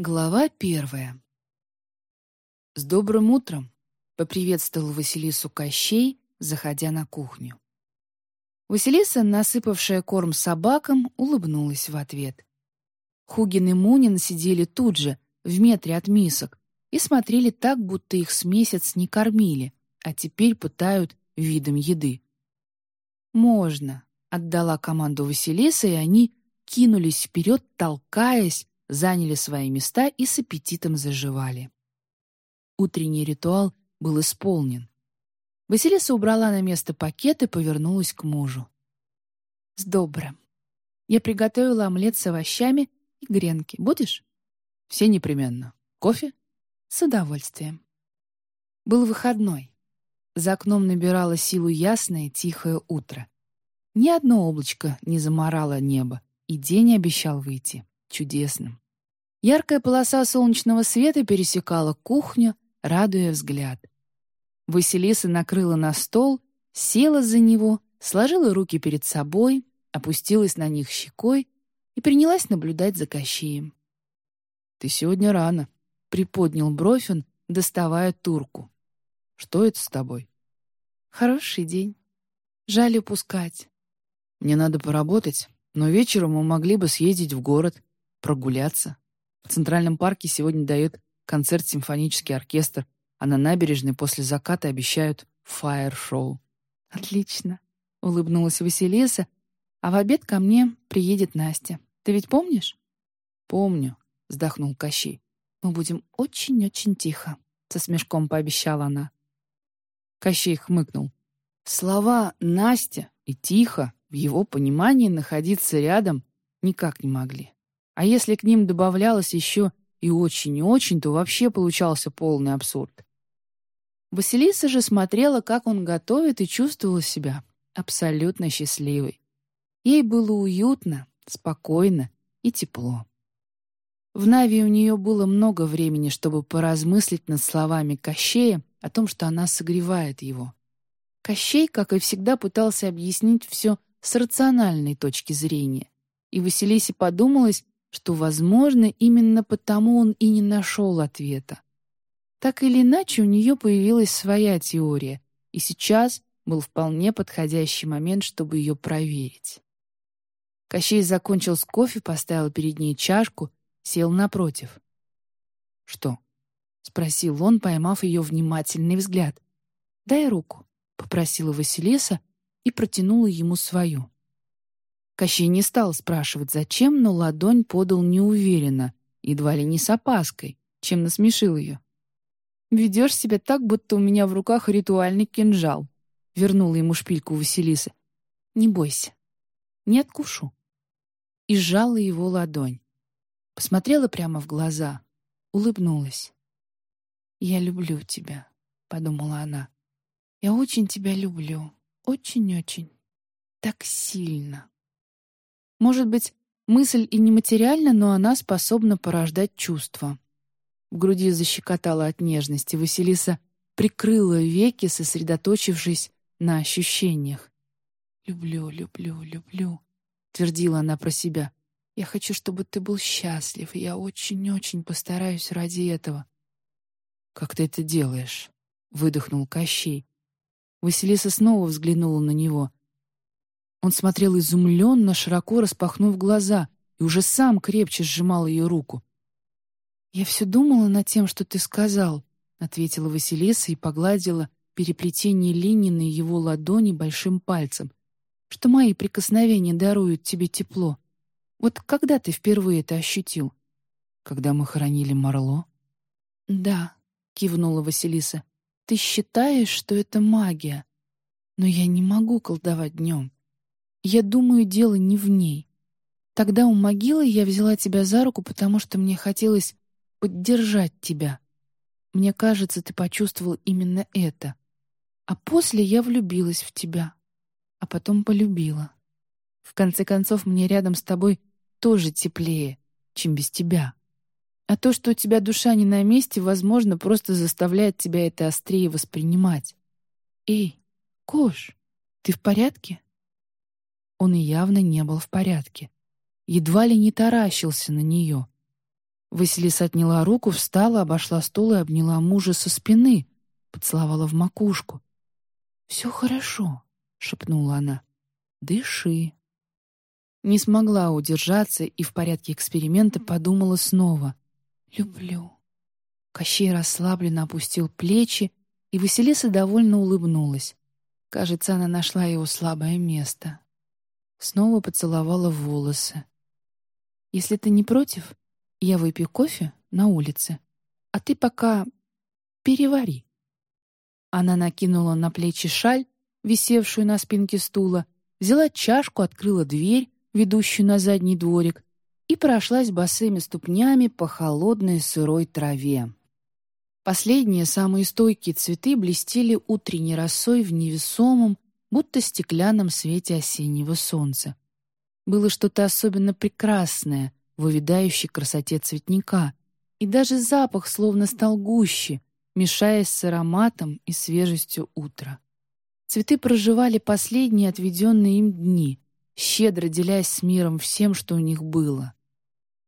Глава первая. «С добрым утром!» — поприветствовал Василису Кощей, заходя на кухню. Василиса, насыпавшая корм собакам, улыбнулась в ответ. Хугин и Мунин сидели тут же, в метре от мисок, и смотрели так, будто их с месяц не кормили, а теперь пытают видом еды. «Можно», — отдала команду Василиса, и они кинулись вперед, толкаясь, заняли свои места и с аппетитом заживали. Утренний ритуал был исполнен. Василиса убрала на место пакет и повернулась к мужу. «С добрым. Я приготовила омлет с овощами и гренки. Будешь?» «Все непременно. Кофе?» «С удовольствием». Был выходной. За окном набирало силу ясное, тихое утро. Ни одно облачко не заморало небо, и день обещал выйти чудесным. Яркая полоса солнечного света пересекала кухню, радуя взгляд. Василиса накрыла на стол, села за него, сложила руки перед собой, опустилась на них щекой и принялась наблюдать за Кощеем. «Ты сегодня рано», — приподнял бровь он, доставая турку. «Что это с тобой?» «Хороший день. Жаль упускать». «Мне надо поработать, но вечером мы могли бы съездить в город, прогуляться. В Центральном парке сегодня дают концерт симфонический оркестр, а на набережной после заката обещают фаер-шоу. «Отлично», — улыбнулась Василиса, «а в обед ко мне приедет Настя. Ты ведь помнишь?» «Помню», — вздохнул Кощей. «Мы будем очень-очень тихо», — со смешком пообещала она. Кощей хмыкнул. Слова «Настя» и «тихо» в его понимании находиться рядом никак не могли. А если к ним добавлялось еще и очень и очень, то вообще получался полный абсурд. Василиса же смотрела, как он готовит, и чувствовала себя абсолютно счастливой. Ей было уютно, спокойно и тепло. В Нави у нее было много времени, чтобы поразмыслить над словами Кощея о том, что она согревает его. Кощей, как и всегда, пытался объяснить все с рациональной точки зрения. И Василисе подумалось, что, возможно, именно потому он и не нашел ответа. Так или иначе, у нее появилась своя теория, и сейчас был вполне подходящий момент, чтобы ее проверить. Кощей закончил с кофе, поставил перед ней чашку, сел напротив. «Что?» — спросил он, поймав ее внимательный взгляд. «Дай руку», — попросила Василиса и протянула ему свою. Кощей не стал спрашивать, зачем, но ладонь подал неуверенно, едва ли не с опаской, чем насмешил ее. «Ведешь себя так, будто у меня в руках ритуальный кинжал», — вернула ему шпильку Василиса. «Не бойся, не откушу». И сжала его ладонь. Посмотрела прямо в глаза, улыбнулась. «Я люблю тебя», — подумала она. «Я очень тебя люблю, очень-очень, так сильно». Может быть, мысль и нематериальна, но она способна порождать чувства. В груди защекотала от нежности. Василиса прикрыла веки, сосредоточившись на ощущениях. «Люблю, люблю, люблю», — твердила она про себя. «Я хочу, чтобы ты был счастлив, и я очень-очень постараюсь ради этого». «Как ты это делаешь?» — выдохнул Кощей. Василиса снова взглянула на него. Он смотрел изумленно, широко распахнув глаза, и уже сам крепче сжимал ее руку. «Я все думала над тем, что ты сказал», — ответила Василиса и погладила переплетение линий на его ладони большим пальцем, «что мои прикосновения даруют тебе тепло. Вот когда ты впервые это ощутил?» «Когда мы хоронили Марло?» «Да», — кивнула Василиса, — «ты считаешь, что это магия, но я не могу колдовать днем. Я думаю, дело не в ней. Тогда у могилы я взяла тебя за руку, потому что мне хотелось поддержать тебя. Мне кажется, ты почувствовал именно это. А после я влюбилась в тебя, а потом полюбила. В конце концов, мне рядом с тобой тоже теплее, чем без тебя. А то, что у тебя душа не на месте, возможно, просто заставляет тебя это острее воспринимать. Эй, Кош, ты в порядке? Он явно не был в порядке. Едва ли не таращился на нее. Василиса отняла руку, встала, обошла стол и обняла мужа со спины, поцеловала в макушку. «Все хорошо», — шепнула она. «Дыши». Не смогла удержаться и в порядке эксперимента подумала снова. «Люблю». Кощей расслабленно опустил плечи, и Василиса довольно улыбнулась. Кажется, она нашла его слабое место. Снова поцеловала волосы. «Если ты не против, я выпью кофе на улице, а ты пока перевари». Она накинула на плечи шаль, висевшую на спинке стула, взяла чашку, открыла дверь, ведущую на задний дворик, и прошлась босыми ступнями по холодной сырой траве. Последние, самые стойкие цветы блестели утренней росой в невесомом, будто стеклянном свете осеннего солнца. Было что-то особенно прекрасное в увядающей красоте цветника, и даже запах словно стал гуще, мешаясь с ароматом и свежестью утра. Цветы проживали последние отведенные им дни, щедро делясь с миром всем, что у них было.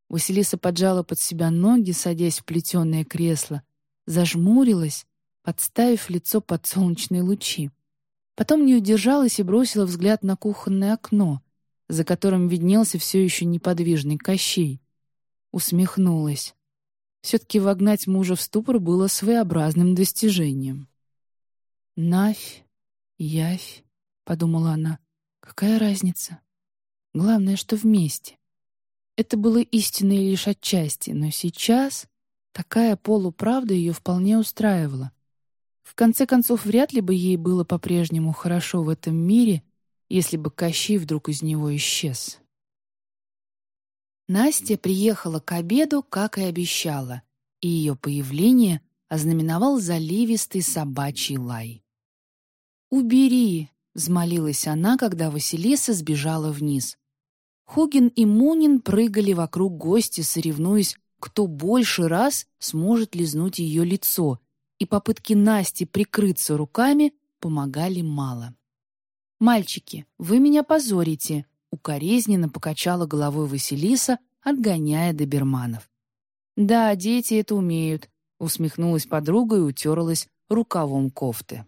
Василиса поджала под себя ноги, садясь в плетеное кресло, зажмурилась, подставив лицо под солнечные лучи. Потом не удержалась и бросила взгляд на кухонное окно, за которым виднелся все еще неподвижный Кощей. Усмехнулась. Все-таки вогнать мужа в ступор было своеобразным достижением. «Навь, явь», — подумала она, — «какая разница? Главное, что вместе». Это было истинной лишь отчасти, но сейчас Такая полуправда ее вполне устраивала. В конце концов, вряд ли бы ей было по-прежнему хорошо в этом мире, если бы Кощей вдруг из него исчез. Настя приехала к обеду, как и обещала, и ее появление ознаменовал заливистый собачий лай. «Убери!» — взмолилась она, когда Василиса сбежала вниз. Хугин и Мунин прыгали вокруг гостя, соревнуясь, кто больше раз сможет лизнуть ее лицо, и попытки Насти прикрыться руками помогали мало. «Мальчики, вы меня позорите», — укоризненно покачала головой Василиса, отгоняя доберманов. «Да, дети это умеют», — усмехнулась подруга и утерлась рукавом кофты.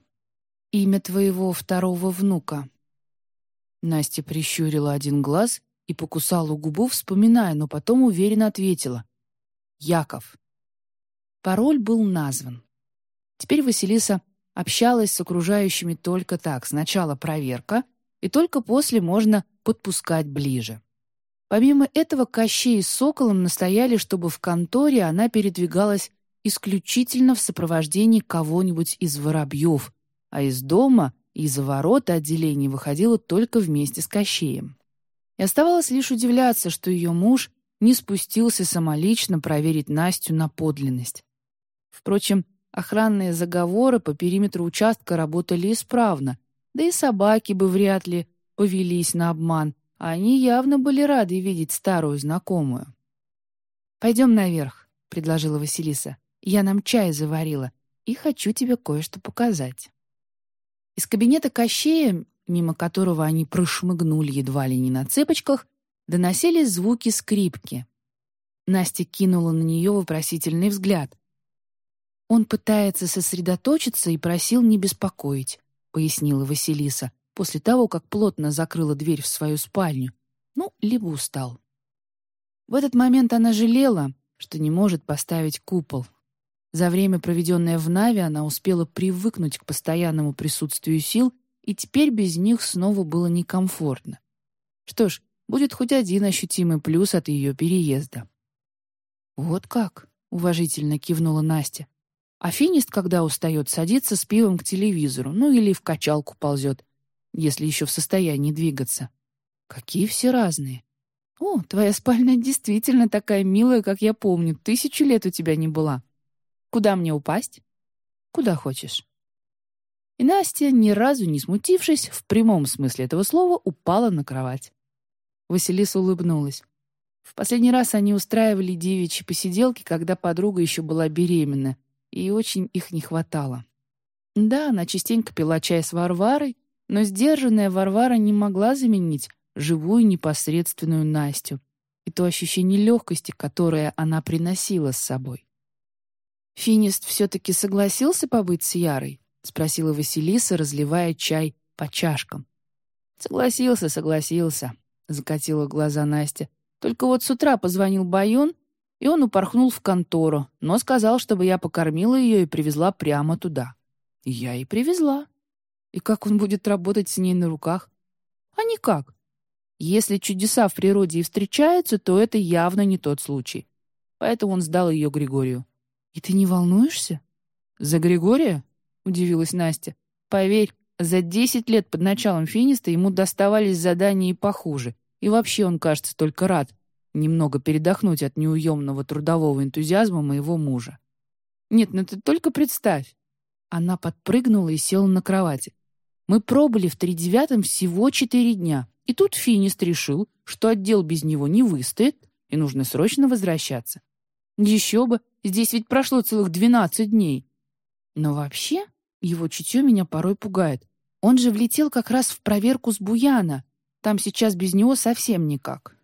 «Имя твоего второго внука». Настя прищурила один глаз и покусала губу, вспоминая, но потом уверенно ответила. Яков. Пароль был назван. Теперь Василиса общалась с окружающими только так. Сначала проверка, и только после можно подпускать ближе. Помимо этого, Кощей с Соколом настояли, чтобы в конторе она передвигалась исключительно в сопровождении кого-нибудь из воробьев, а из дома и из-за ворота отделения выходила только вместе с Кощеем. И оставалось лишь удивляться, что ее муж не спустился самолично проверить Настю на подлинность. Впрочем, охранные заговоры по периметру участка работали исправно, да и собаки бы вряд ли повелись на обман, а они явно были рады видеть старую знакомую. «Пойдем наверх», — предложила Василиса. «Я нам чай заварила и хочу тебе кое-что показать». Из кабинета Кощея, мимо которого они прошмыгнули едва ли не на цепочках, доносились звуки скрипки. Настя кинула на нее вопросительный взгляд. «Он пытается сосредоточиться и просил не беспокоить», — пояснила Василиса, после того, как плотно закрыла дверь в свою спальню. Ну, либо устал. В этот момент она жалела, что не может поставить купол. За время, проведенное в Наве, она успела привыкнуть к постоянному присутствию сил, и теперь без них снова было некомфортно. Что ж, будет хоть один ощутимый плюс от ее переезда. «Вот как?» — уважительно кивнула Настя. Афинист, когда устает, садится с пивом к телевизору, ну или в качалку ползет, если еще в состоянии двигаться. Какие все разные. О, твоя спальня действительно такая милая, как я помню. Тысячу лет у тебя не была. Куда мне упасть? Куда хочешь. И Настя, ни разу не смутившись, в прямом смысле этого слова, упала на кровать. Василиса улыбнулась. В последний раз они устраивали девичьи посиделки, когда подруга еще была беременна, и очень их не хватало. Да, она частенько пила чай с Варварой, но сдержанная Варвара не могла заменить живую непосредственную Настю. и то ощущение легкости, которое она приносила с собой. «Финист все-таки согласился побыть с Ярой?» — спросила Василиса, разливая чай по чашкам. «Согласился, согласился», — закатила глаза Настя. «Только вот с утра позвонил Байон, и он упорхнул в контору, но сказал, чтобы я покормила ее и привезла прямо туда. Я и привезла. И как он будет работать с ней на руках? А никак. Если чудеса в природе и встречаются, то это явно не тот случай. Поэтому он сдал ее Григорию. «И ты не волнуешься?» «За Григория?» — удивилась Настя. «Поверь, за десять лет под началом Финиста ему доставались задания и похуже. И вообще он, кажется, только рад, немного передохнуть от неуемного трудового энтузиазма моего мужа. Нет, ну ты только представь. Она подпрыгнула и села на кровати. Мы пробыли в тридевятом всего четыре дня, и тут Финист решил, что отдел без него не выстоит, и нужно срочно возвращаться. Еще бы, здесь ведь прошло целых двенадцать дней. Но вообще, его чутье меня порой пугает. Он же влетел как раз в проверку с Буяна. Там сейчас без него совсем никак.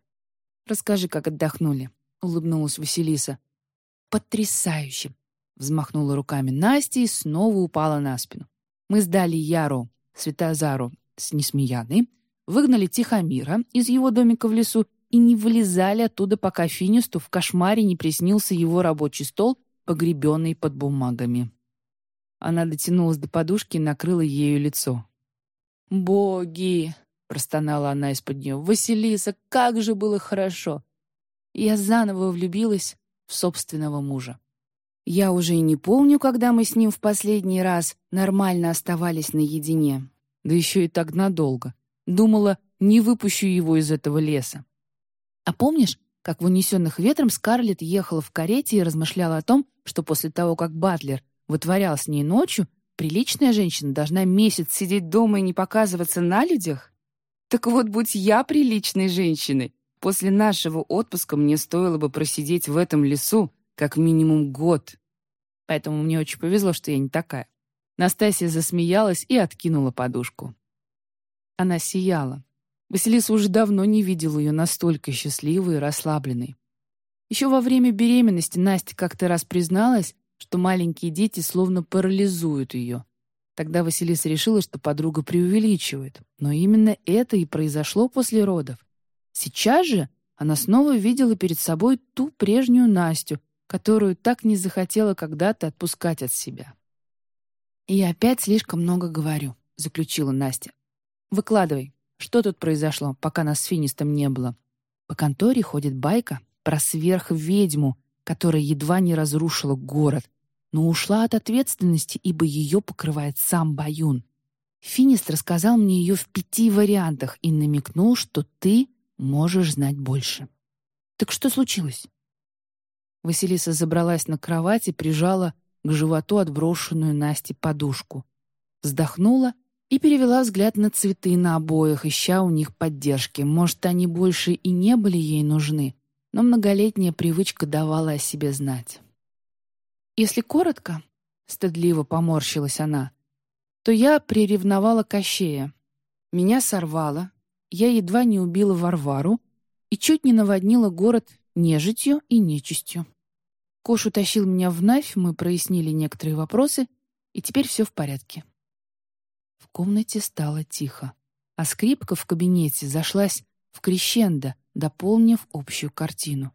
Расскажи, как отдохнули», — улыбнулась Василиса. «Потрясающе!» — взмахнула руками Настя и снова упала на спину. «Мы сдали Яру, Светозару с Несмеяной, выгнали Тихомира из его домика в лесу и не вылезали оттуда, пока Финисту в кошмаре не приснился его рабочий стол, погребенный под бумагами». Она дотянулась до подушки и накрыла ею лицо. «Боги!» Простонала она из-под нее. «Василиса, как же было хорошо!» Я заново влюбилась в собственного мужа. Я уже и не помню, когда мы с ним в последний раз нормально оставались наедине. Да еще и так надолго. Думала, не выпущу его из этого леса. А помнишь, как в «Унесенных ветром» Скарлетт ехала в карете и размышляла о том, что после того, как Батлер вытворял с ней ночью, приличная женщина должна месяц сидеть дома и не показываться на людях? Так вот, будь я приличной женщиной, после нашего отпуска мне стоило бы просидеть в этом лесу как минимум год. Поэтому мне очень повезло, что я не такая. Настасья засмеялась и откинула подушку. Она сияла. Василиса уже давно не видела ее настолько счастливой и расслабленной. Еще во время беременности Настя как-то раз призналась, что маленькие дети словно парализуют ее, Тогда Василиса решила, что подруга преувеличивает. Но именно это и произошло после родов. Сейчас же она снова видела перед собой ту прежнюю Настю, которую так не захотела когда-то отпускать от себя. «И опять слишком много говорю», — заключила Настя. «Выкладывай, что тут произошло, пока нас с Финистом не было?» По конторе ходит байка про сверхведьму, которая едва не разрушила город, но ушла от ответственности, ибо ее покрывает сам Баюн. Финист рассказал мне ее в пяти вариантах и намекнул, что ты можешь знать больше. Так что случилось? Василиса забралась на кровать и прижала к животу отброшенную Насте подушку. Вздохнула и перевела взгляд на цветы на обоях, ища у них поддержки. Может, они больше и не были ей нужны, но многолетняя привычка давала о себе знать. Если коротко, стыдливо поморщилась она, то я приревновала Кощея. Меня сорвало, я едва не убила Варвару и чуть не наводнила город нежитью и нечистью. Кош утащил меня в Навь, мы прояснили некоторые вопросы, и теперь все в порядке. В комнате стало тихо, а скрипка в кабинете зашлась в крещендо, дополнив общую картину.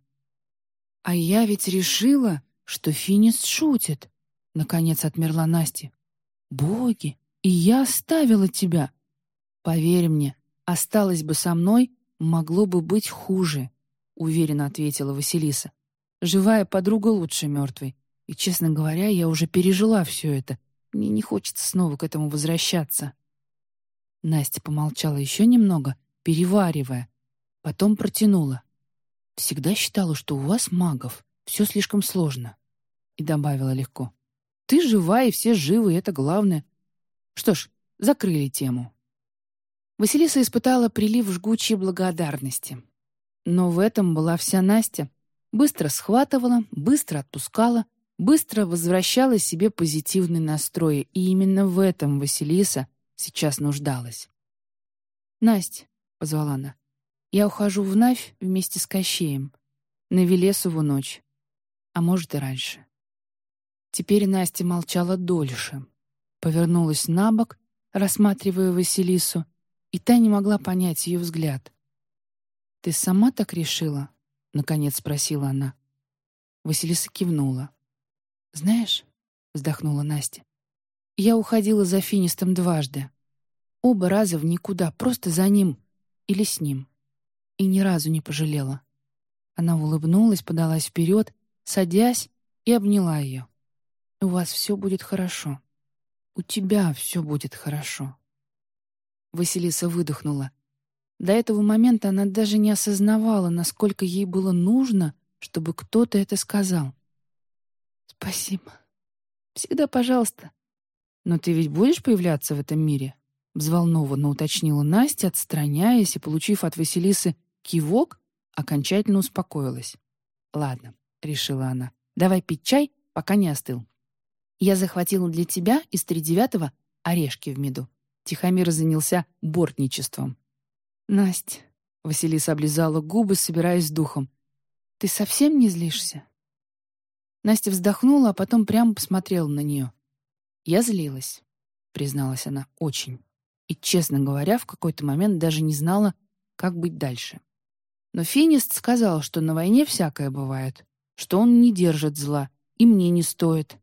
А я ведь решила, что Финист шутит. Наконец отмерла Настя. Боги, и я оставила тебя. Поверь мне, осталось бы со мной, могло бы быть хуже, уверенно ответила Василиса. Живая подруга лучше мертвой. И, честно говоря, я уже пережила все это. Мне не хочется снова к этому возвращаться. Настя помолчала еще немного, переваривая. Потом протянула. «Всегда считала, что у вас магов. Все слишком сложно. И добавила легко. Ты жива, и все живы, и это главное. Что ж, закрыли тему. Василиса испытала прилив жгучей благодарности. Но в этом была вся Настя. Быстро схватывала, быстро отпускала, быстро возвращала себе позитивный настрой, и именно в этом Василиса сейчас нуждалась. «Насть», — позвала она, — Я ухожу в Навь вместе с Кощеем. На Велесову ночь. А может, и раньше. Теперь Настя молчала дольше. Повернулась на бок, рассматривая Василису, и та не могла понять ее взгляд. «Ты сама так решила?» — наконец спросила она. Василиса кивнула. «Знаешь», — вздохнула Настя, — «я уходила за Финистом дважды. Оба раза в никуда, просто за ним или с ним. И ни разу не пожалела». Она улыбнулась, подалась вперед, садясь, и обняла ее. «У вас все будет хорошо. У тебя все будет хорошо». Василиса выдохнула. До этого момента она даже не осознавала, насколько ей было нужно, чтобы кто-то это сказал. «Спасибо. Всегда пожалуйста». «Но ты ведь будешь появляться в этом мире?» Взволнованно уточнила Настя, отстраняясь и, получив от Василисы кивок, окончательно успокоилась. «Ладно», — решила она, — «давай пить чай, пока не остыл. Я захватила для тебя из тридевятого орешки в меду. Тихомир занялся бортничеством. «Насть», — Василиса облизала губы, собираясь с духом, — «ты совсем не злишься?» Настя вздохнула, а потом прямо посмотрела на нее. «Я злилась», — призналась она, — «очень. И, честно говоря, в какой-то момент даже не знала, как быть дальше. Но Финист сказал, что на войне всякое бывает, что он не держит зла, и мне не стоит.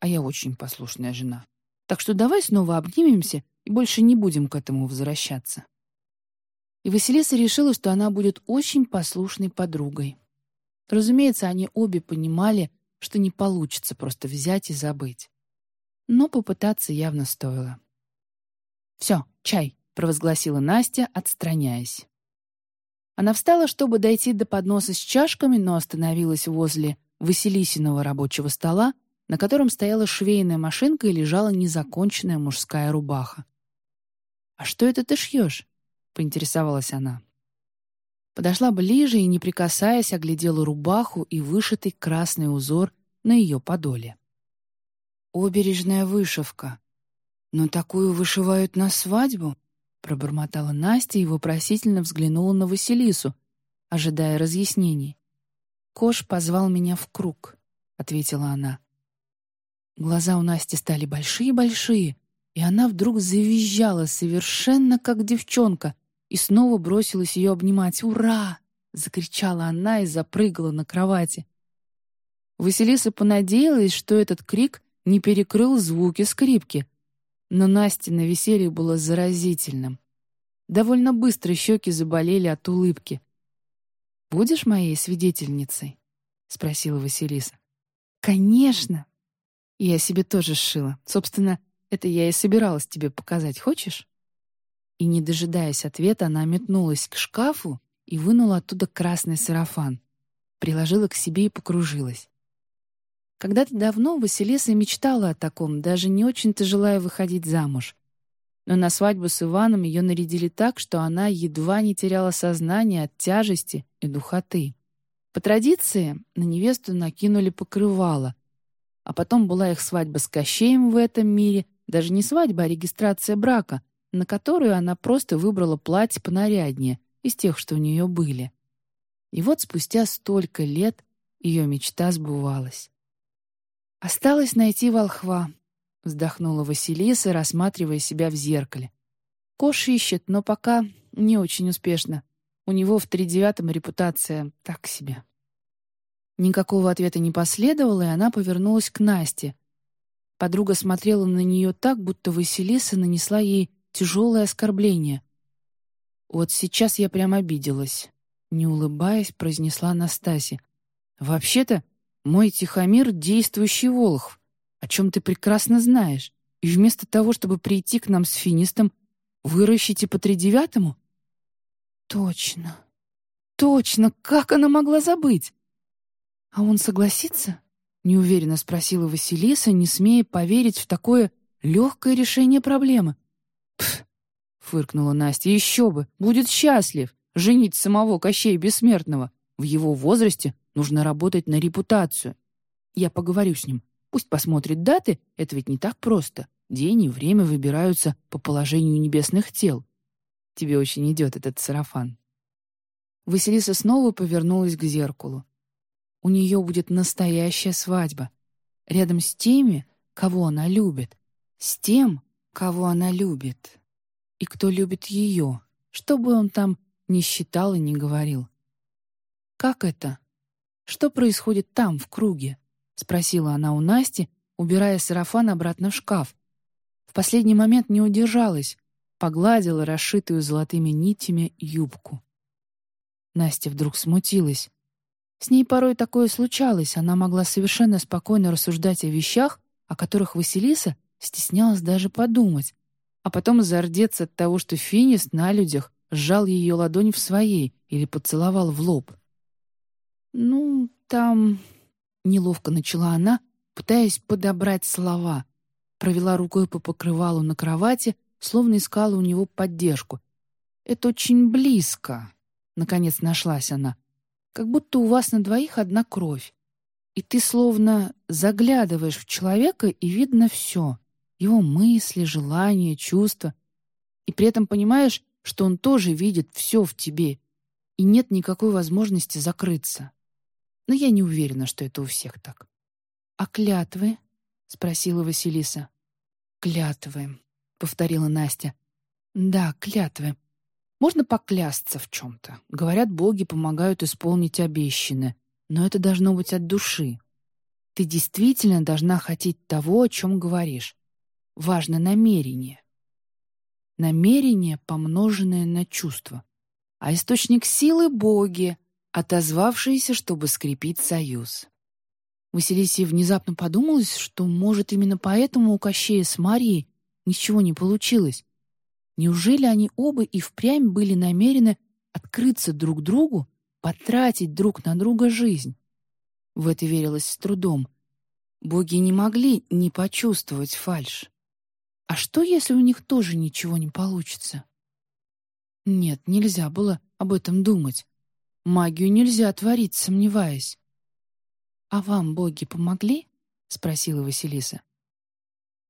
А я очень послушная жена. Так что давай снова обнимемся и больше не будем к этому возвращаться. И Василиса решила, что она будет очень послушной подругой. Разумеется, они обе понимали, что не получится просто взять и забыть. Но попытаться явно стоило. «Все, чай», — провозгласила Настя, отстраняясь. Она встала, чтобы дойти до подноса с чашками, но остановилась возле Василисиного рабочего стола, на котором стояла швейная машинка и лежала незаконченная мужская рубаха. «А что это ты шьешь?» — поинтересовалась она. Подошла ближе и, не прикасаясь, оглядела рубаху и вышитый красный узор на ее подоле. «Обережная вышивка. Но такую вышивают на свадьбу?» — пробормотала Настя и вопросительно взглянула на Василису, ожидая разъяснений. «Кош позвал меня в круг», — ответила она. Глаза у Насти стали большие-большие, и она вдруг завизжала совершенно как девчонка и снова бросилась ее обнимать. «Ура!» — закричала она и запрыгала на кровати. Василиса понадеялась, что этот крик не перекрыл звуки скрипки, но Насте на веселье было заразительным. Довольно быстро щеки заболели от улыбки. «Будешь моей свидетельницей?» — спросила Василиса. «Конечно!» Я себе тоже сшила. Собственно, это я и собиралась тебе показать. Хочешь?» И, не дожидаясь ответа, она метнулась к шкафу и вынула оттуда красный сарафан. Приложила к себе и покружилась. Когда-то давно Василиса мечтала о таком, даже не очень-то желая выходить замуж. Но на свадьбу с Иваном ее нарядили так, что она едва не теряла сознание от тяжести и духоты. По традиции на невесту накинули покрывало, а потом была их свадьба с Кощеем в этом мире, даже не свадьба, а регистрация брака, на которую она просто выбрала платье понаряднее из тех, что у нее были. И вот спустя столько лет ее мечта сбывалась. «Осталось найти волхва», — вздохнула Василиса, рассматривая себя в зеркале. «Кош ищет, но пока не очень успешно. У него в тридевятом репутация так себе». Никакого ответа не последовало, и она повернулась к Насте. Подруга смотрела на нее так, будто Василиса нанесла ей тяжелое оскорбление. «Вот сейчас я прям обиделась», — не улыбаясь, произнесла Настасья. «Вообще-то мой Тихомир — действующий Волхв, о чем ты прекрасно знаешь, и вместо того, чтобы прийти к нам с финистом, выращите по тридевятому?» «Точно, точно, как она могла забыть?» «А он согласится?» — неуверенно спросила Василиса, не смея поверить в такое легкое решение проблемы. «Пф!» — фыркнула Настя. «Еще бы! Будет счастлив! Женить самого Кощея Бессмертного! В его возрасте нужно работать на репутацию. Я поговорю с ним. Пусть посмотрит даты, это ведь не так просто. День и время выбираются по положению небесных тел. Тебе очень идет этот сарафан». Василиса снова повернулась к зеркалу. У нее будет настоящая свадьба. Рядом с теми, кого она любит. С тем, кого она любит. И кто любит ее, что бы он там ни считал и не говорил. «Как это? Что происходит там, в круге?» — спросила она у Насти, убирая сарафан обратно в шкаф. В последний момент не удержалась, погладила расшитую золотыми нитями юбку. Настя вдруг смутилась. С ней порой такое случалось, она могла совершенно спокойно рассуждать о вещах, о которых Василиса стеснялась даже подумать, а потом зардеться от того, что Финист на людях сжал ее ладонь в своей или поцеловал в лоб. «Ну, там...» — неловко начала она, пытаясь подобрать слова. Провела рукой по покрывалу на кровати, словно искала у него поддержку. «Это очень близко», — наконец нашлась она. «Как будто у вас на двоих одна кровь. И ты словно заглядываешь в человека, и видно все. Его мысли, желания, чувства. И при этом понимаешь, что он тоже видит все в тебе, и нет никакой возможности закрыться. Но я не уверена, что это у всех так. «А клятвы?» — спросила Василиса. «Клятвы», — повторила Настя. «Да, клятвы. Можно поклясться в чем-то. Говорят, боги помогают исполнить обещанное, но это должно быть от души. Ты действительно должна хотеть того, о чем говоришь. Важно намерение. Намерение, помноженное на чувство. А источник силы — боги, отозвавшиеся, чтобы скрепить союз. Василисе внезапно подумалось, что, может, именно поэтому у Кощея с Марией ничего не получилось. Неужели они оба и впрямь были намерены открыться друг другу, потратить друг на друга жизнь? В это верилось с трудом. Боги не могли не почувствовать фальшь. А что, если у них тоже ничего не получится? Нет, нельзя было об этом думать. Магию нельзя творить, сомневаясь. «А вам боги помогли?» — спросила Василиса.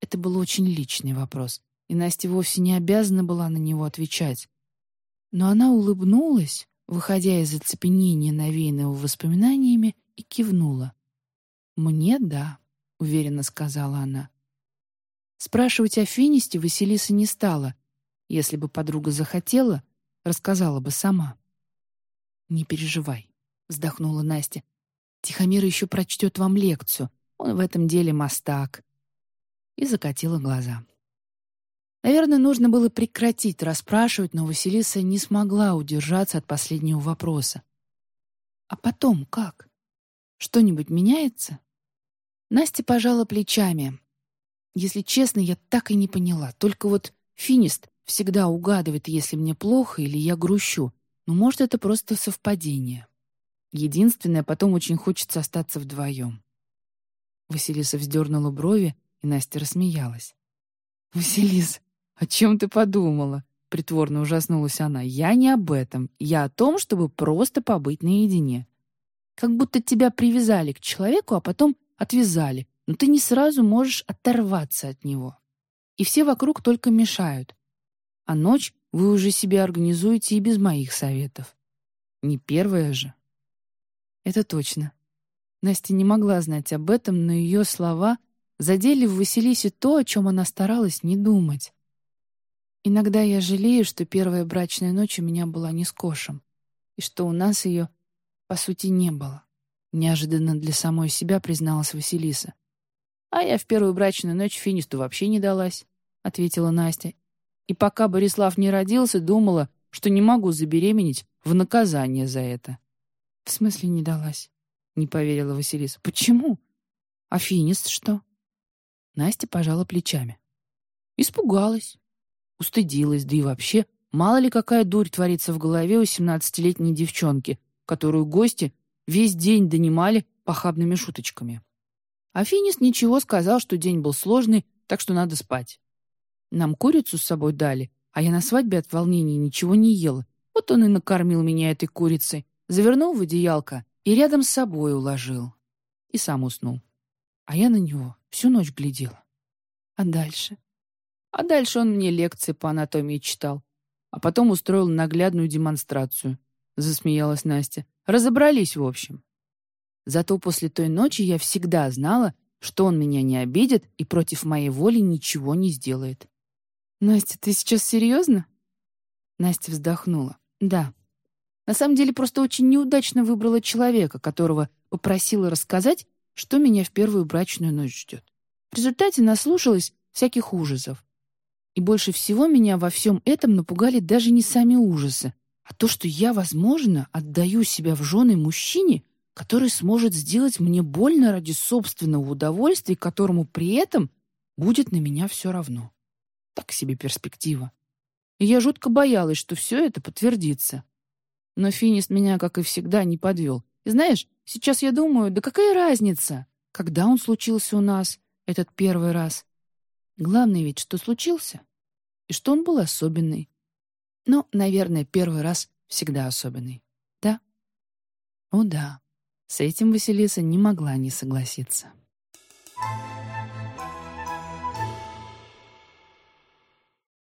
Это был очень личный вопрос, и Настя вовсе не обязана была на него отвечать. Но она улыбнулась, выходя из оцепенения, навеянного воспоминаниями, и кивнула. «Мне — да», — уверенно сказала она. Спрашивать о Финисте Василиса не стала. Если бы подруга захотела, рассказала бы сама. «Не переживай», — вздохнула Настя. «Тихомир еще прочтет вам лекцию. Он в этом деле мастак». И закатила глаза. Наверное, нужно было прекратить расспрашивать, но Василиса не смогла удержаться от последнего вопроса. «А потом как? Что-нибудь меняется?» Настя пожала плечами, если честно, я так и не поняла. Только вот финист всегда угадывает, если мне плохо или я грущу. Но может, это просто совпадение. Единственное, потом очень хочется остаться вдвоем. Василиса вздернула брови, и Настя рассмеялась. «Василис, о чем ты подумала?» Притворно ужаснулась она. «Я не об этом. Я о том, чтобы просто побыть наедине. Как будто тебя привязали к человеку, а потом отвязали, но ты не сразу можешь оторваться от него. И все вокруг только мешают. А ночь вы уже себе организуете и без моих советов. Не первая же. Это точно. Настя не могла знать об этом, но ее слова задели в Василисе то, о чем она старалась не думать. Иногда я жалею, что первая брачная ночь у меня была не с Кошем, и что у нас ее, по сути, не было. Неожиданно для самой себя призналась Василиса. «А я в первую брачную ночь Финисту вообще не далась», — ответила Настя. «И пока Борислав не родился, думала, что не могу забеременеть в наказание за это». «В смысле не далась?» — не поверила Василиса. «Почему? А Финист что?» Настя пожала плечами. Испугалась, устыдилась, да и вообще, мало ли какая дурь творится в голове у семнадцатилетней девчонки, которую гости весь день донимали похабными шуточками. А Финис ничего сказал, что день был сложный, так что надо спать. Нам курицу с собой дали, а я на свадьбе от волнения ничего не ела. Вот он и накормил меня этой курицей, завернул в одеялко и рядом с собой уложил. И сам уснул. А я на него всю ночь глядела. А дальше? А дальше он мне лекции по анатомии читал, а потом устроил наглядную демонстрацию. — засмеялась Настя. «Разобрались, в общем». Зато после той ночи я всегда знала, что он меня не обидит и против моей воли ничего не сделает. «Настя, ты сейчас серьезно?» Настя вздохнула. «Да. На самом деле просто очень неудачно выбрала человека, которого попросила рассказать, что меня в первую брачную ночь ждет. В результате наслушалась всяких ужасов. И больше всего меня во всем этом напугали даже не сами ужасы, а то, что я, возможно, отдаю себя в жены мужчине, который сможет сделать мне больно ради собственного удовольствия, которому при этом будет на меня все равно. Так себе перспектива. И я жутко боялась, что все это подтвердится. Но Финист меня, как и всегда, не подвел. И знаешь, сейчас я думаю, да какая разница, когда он случился у нас, этот первый раз. Главное ведь, что случился, и что он был особенный. Но, наверное, первый раз всегда особенный. Да? О, да. С этим Василиса не могла не согласиться. Thank you.